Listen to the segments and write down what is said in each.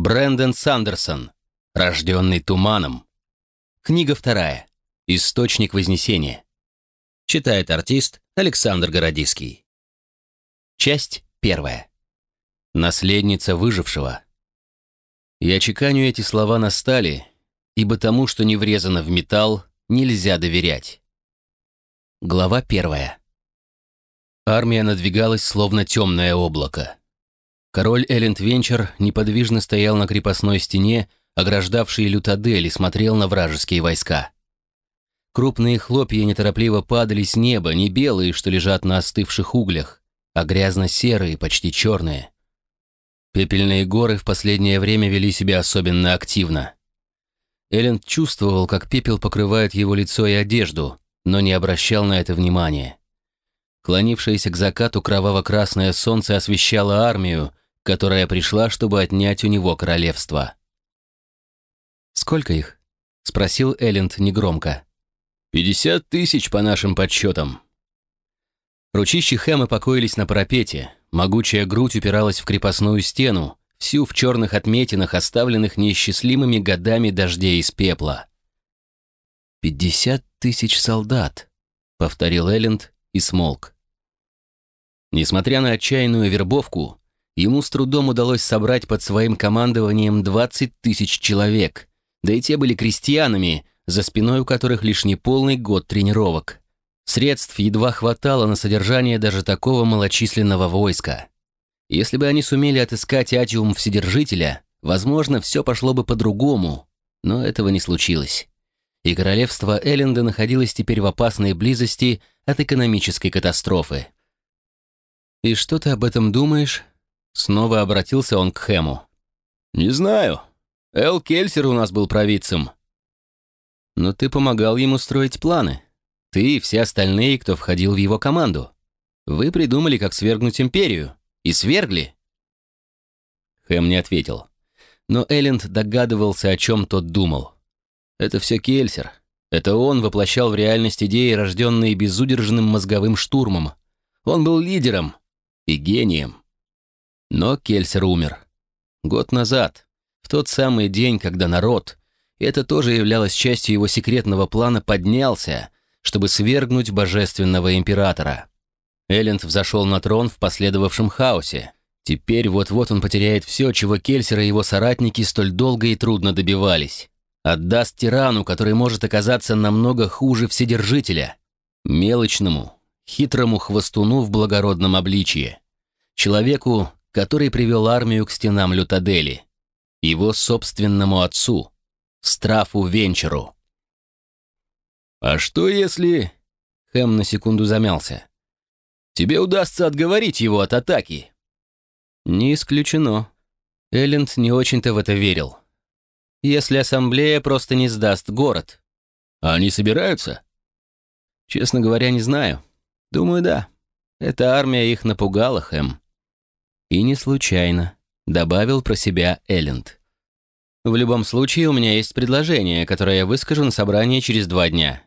Брэндон Сандерсон. Рожденный туманом. Книга вторая. Источник Вознесения. Читает артист Александр Городиский. Часть первая. Наследница выжившего. Я чеканю эти слова на стали, ибо тому, что не врезано в металл, нельзя доверять. Глава первая. Армия надвигалась, словно темное облако. Король Элленд Венчер неподвижно стоял на крепостной стене, ограждавшей Лютадель, и смотрел на вражеские войска. Крупные хлопья неторопливо падали с неба, не белые, что лежат на остывших углях, а грязно-серые, почти черные. Пепельные горы в последнее время вели себя особенно активно. Элленд чувствовал, как пепел покрывает его лицо и одежду, но не обращал на это внимания. Клонившееся к закату кроваво-красное солнце освещало армию, которая пришла, чтобы отнять у него королевство. «Сколько их?» — спросил Элленд негромко. «Пятьдесят тысяч по нашим подсчетам». Ручищи Хэма покоились на парапете, могучая грудь упиралась в крепостную стену, всю в черных отметинах, оставленных неисчислимыми годами дождей из пепла. «Пятьдесят тысяч солдат», — повторил Элленд и смолк. Несмотря на отчаянную вербовку, ему с трудом удалось собрать под своим командованием 20 тысяч человек, да и те были крестьянами, за спиной у которых лишь неполный год тренировок. Средств едва хватало на содержание даже такого малочисленного войска. Если бы они сумели отыскать Атиум Вседержителя, возможно, все пошло бы по-другому, но этого не случилось. И королевство Элленда находилось теперь в опасной близости от экономической катастрофы. «И что ты об этом думаешь?» Снова обратился он к Хэму. «Не знаю. Эл Кельсер у нас был провидцем». «Но ты помогал ему строить планы. Ты и все остальные, кто входил в его команду. Вы придумали, как свергнуть империю. И свергли?» Хэм не ответил. Но Элленд догадывался, о чем тот думал. Это все Кельсер. Это он воплощал в реальность идеи, рожденные безудержным мозговым штурмом. Он был лидером и гением. Но Кельсер умер. Год назад, в тот самый день, когда народ, это тоже являлось частью его секретного плана, поднялся, чтобы свергнуть божественного императора. Элленд взошел на трон в последовавшем хаосе. Теперь вот-вот он потеряет все, чего Кельсер и его соратники столь долго и трудно добивались. Отдаст тирану, который может оказаться намного хуже Вседержителя. Мелочному, хитрому хвостуну в благородном обличье. Человеку, который привел армию к стенам Лютадели. Его собственному отцу, Страфу Венчеру. «А что если...» Хэм на секунду замялся. Тебе удастся отговорить его от атаки». «Не исключено». Элленд не очень-то в это верил. «Если ассамблея просто не сдаст город». «А они собираются?» «Честно говоря, не знаю. Думаю, да. Эта армия их напугала, Хэм». «И не случайно», — добавил про себя Элленд. «В любом случае, у меня есть предложение, которое я выскажу на собрании через два дня.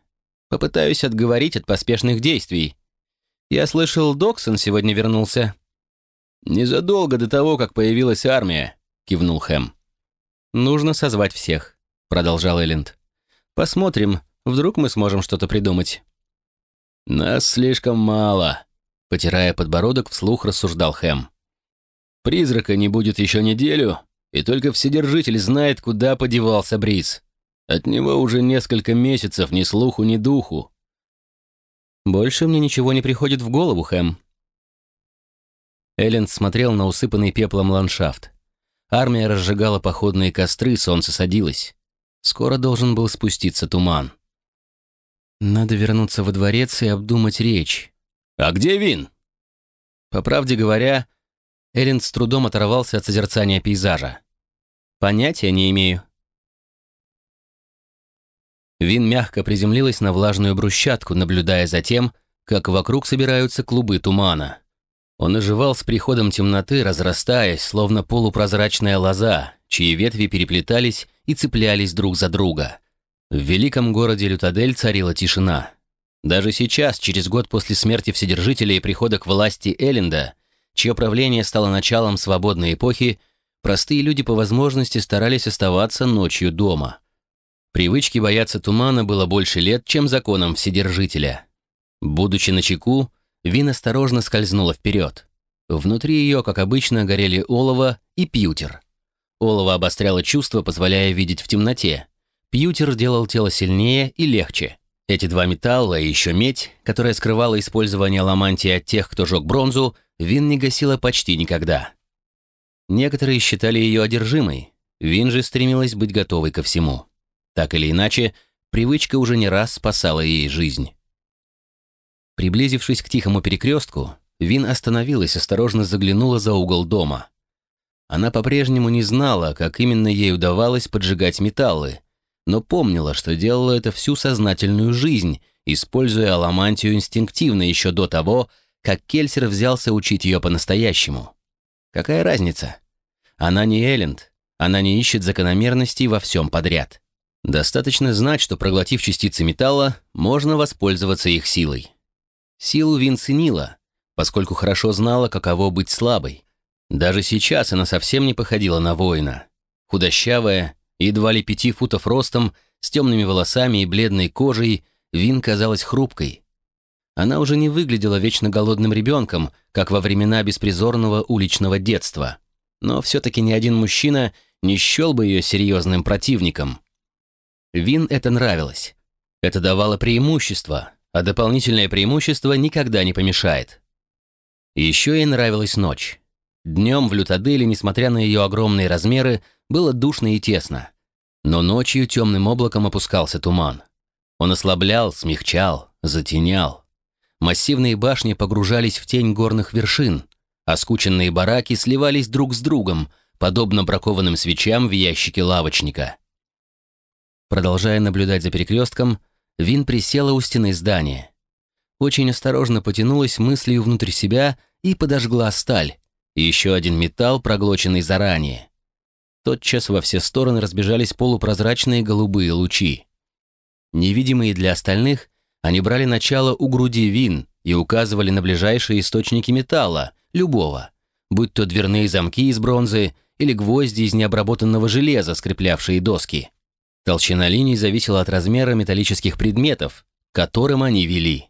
Попытаюсь отговорить от поспешных действий, я слышал, Доксон сегодня вернулся». «Незадолго до того, как появилась армия», — кивнул Хэм. «Нужно созвать всех», — продолжал Элленд. «Посмотрим, вдруг мы сможем что-то придумать». «Нас слишком мало», — потирая подбородок, вслух рассуждал Хэм. «Призрака не будет еще неделю, и только Вседержитель знает, куда подевался Бриз. От него уже несколько месяцев ни слуху, ни духу. «Больше мне ничего не приходит в голову, Хэм». Элленд смотрел на усыпанный пеплом ландшафт. Армия разжигала походные костры, солнце садилось. Скоро должен был спуститься туман. Надо вернуться во дворец и обдумать речь. «А где Вин?» По правде говоря, Элленд с трудом оторвался от созерцания пейзажа. «Понятия не имею. Вин мягко приземлилась на влажную брусчатку, наблюдая за тем, как вокруг собираются клубы тумана. Он оживал с приходом темноты, разрастаясь, словно полупрозрачная лоза, чьи ветви переплетались и цеплялись друг за друга. В великом городе Лютадель царила тишина. Даже сейчас, через год после смерти Вседержителя и прихода к власти Элленда, чье правление стало началом свободной эпохи, простые люди по возможности старались оставаться ночью дома. Привычки бояться тумана было больше лет, чем законом Вседержителя. Будучи на чеку, Вин осторожно скользнула вперед. Внутри ее, как обычно, горели олово и пьютер. Олово обостряло чувства, позволяя видеть в темноте. Пьютер делал тело сильнее и легче. Эти два металла и еще медь, которая скрывала использование ламантии от тех, кто жег бронзу, Вин не гасила почти никогда. Некоторые считали ее одержимой, Вин же стремилась быть готовой ко всему. Так или иначе, привычка уже не раз спасала ей жизнь. Приблизившись к тихому перекрестку, Вин остановилась, осторожно заглянула за угол дома. Она по-прежнему не знала, как именно ей удавалось поджигать металлы, но помнила, что делала это всю сознательную жизнь, используя аламантию инстинктивно еще до того, как Кельсер взялся учить ее по-настоящему. Какая разница? Она не Элленд, она не ищет закономерностей во всем подряд. Достаточно знать, что проглотив частицы металла, можно воспользоваться их силой. Силу Вин ценила, поскольку хорошо знала, каково быть слабой. Даже сейчас она совсем не походила на воина. Худощавая, едва ли пяти футов ростом, с темными волосами и бледной кожей, Вин казалась хрупкой. Она уже не выглядела вечно голодным ребенком, как во времена беспризорного уличного детства. Но все-таки ни один мужчина не счел бы ее серьезным противником. Вин это нравилось. Это давало преимущество, а дополнительное преимущество никогда не помешает. Еще ей нравилась ночь. Днем в Лютаделе, несмотря на ее огромные размеры, было душно и тесно. Но ночью темным облаком опускался туман. Он ослаблял, смягчал, затенял. Массивные башни погружались в тень горных вершин, а скученные бараки сливались друг с другом, подобно бракованным свечам в ящике лавочника. Продолжая наблюдать за перекрестком, Вин присела у стены здания. Очень осторожно потянулась мыслью внутрь себя и подожгла сталь, и еще один металл, проглоченный заранее. Тотчас во все стороны разбежались полупрозрачные голубые лучи. Невидимые для остальных, они брали начало у груди Вин и указывали на ближайшие источники металла, любого, будь то дверные замки из бронзы или гвозди из необработанного железа, скреплявшие доски. Толщина линий зависела от размера металлических предметов, которым они вели.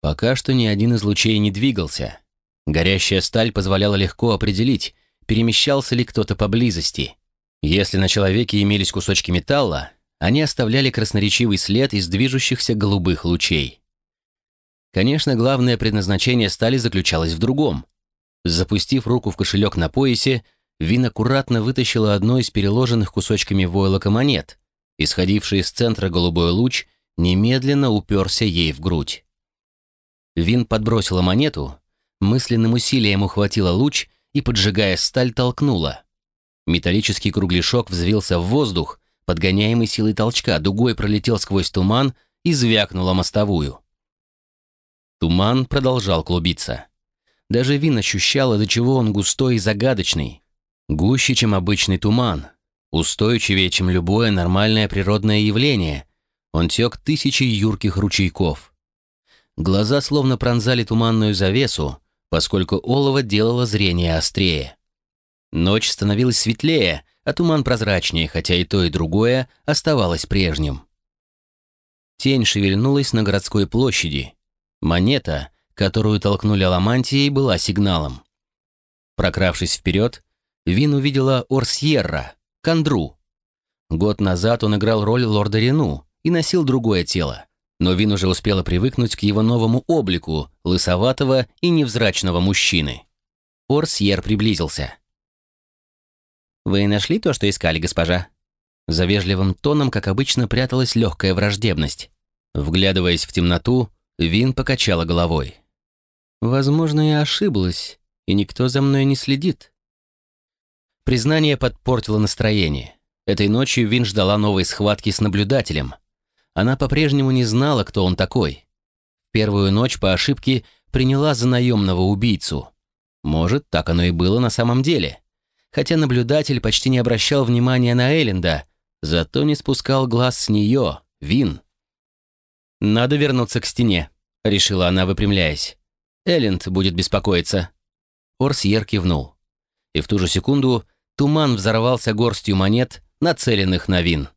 Пока что ни один из лучей не двигался. Горящая сталь позволяла легко определить, перемещался ли кто-то поблизости. Если на человеке имелись кусочки металла, они оставляли красноречивый след из движущихся голубых лучей. Конечно, главное предназначение стали заключалось в другом. Запустив руку в кошелек на поясе, Вин аккуратно вытащила одно из переложенных кусочками войлока монет. Исходивший из центра голубой луч немедленно уперся ей в грудь. Вин подбросила монету, мысленным усилием ухватила луч и, поджигая сталь, толкнула. Металлический кругляшок взвился в воздух, подгоняемый силой толчка, дугой пролетел сквозь туман и звякнул о мостовую. Туман продолжал клубиться. Даже Вин ощущала, до чего он густой и загадочный. Гуще, чем обычный туман. Устойчивее, чем любое нормальное природное явление. Он тек тысячи юрких ручейков. Глаза словно пронзали туманную завесу, поскольку олово делало зрение острее. Ночь становилась светлее, а туман прозрачнее, хотя и то, и другое оставалось прежним. Тень шевельнулась на городской площади. Монета, которую толкнули Аламантией, была сигналом. Прокравшись вперед, Вин увидела Орсьерра, Кандру. Год назад он играл роль лорда Рену и носил другое тело но Вин уже успела привыкнуть к его новому облику, лысоватого и невзрачного мужчины. Орсьер приблизился. «Вы нашли то, что искали, госпожа?» За вежливым тоном, как обычно, пряталась легкая враждебность. Вглядываясь в темноту, Вин покачала головой. «Возможно, я ошиблась, и никто за мной не следит». Признание подпортило настроение. Этой ночью Вин ждала новой схватки с наблюдателем. Она по-прежнему не знала, кто он такой. Первую ночь по ошибке приняла за наемного убийцу. Может, так оно и было на самом деле. Хотя наблюдатель почти не обращал внимания на Элленда, зато не спускал глаз с нее, Вин. «Надо вернуться к стене», — решила она, выпрямляясь. «Элленд будет беспокоиться». Орсьер кивнул. И в ту же секунду туман взорвался горстью монет, нацеленных на вин.